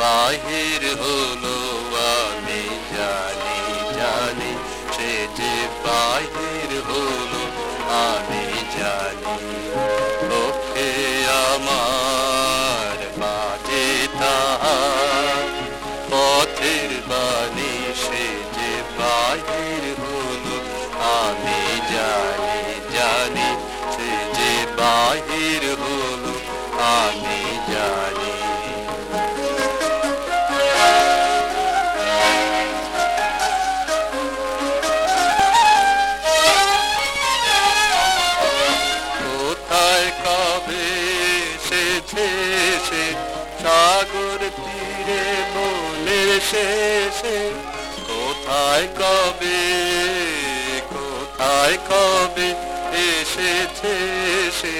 বাহির হলো আমি জানি জানি সে যে বাহির হলো আমি জানি। শেষে। কোথায় কবে কোথায় কবে এসেছে সে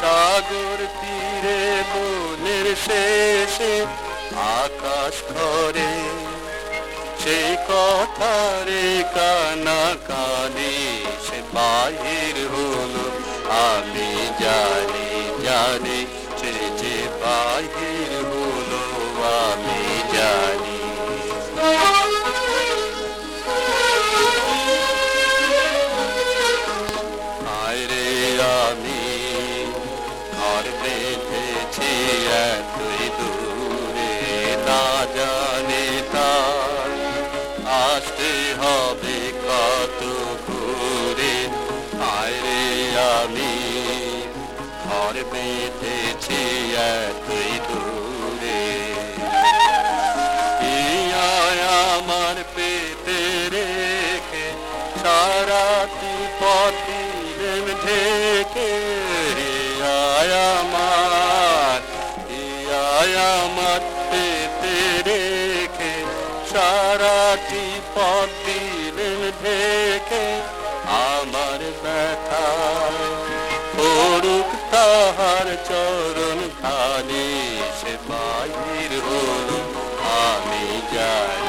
সাগর তীরে মনের শেষে আকাশ ঘরে। সেই কথারে কানা কানে সে বাহির হলো। আমি জানি জানি সে যে বাহির হলো। বেঁধেছি এতই দূরে, না জানে তার আসতে হবে কত ঘুরে আরে আমি, ঘর বেঁধেছি এতই দূরে। আমার পেতে রেখে সারাটি পথ দিলেন সারাটি পথ দিলেন ঢেকে আমার ব্যথা পড়ুক তাহার চরণ খালি সে বাহির হল আমি জানি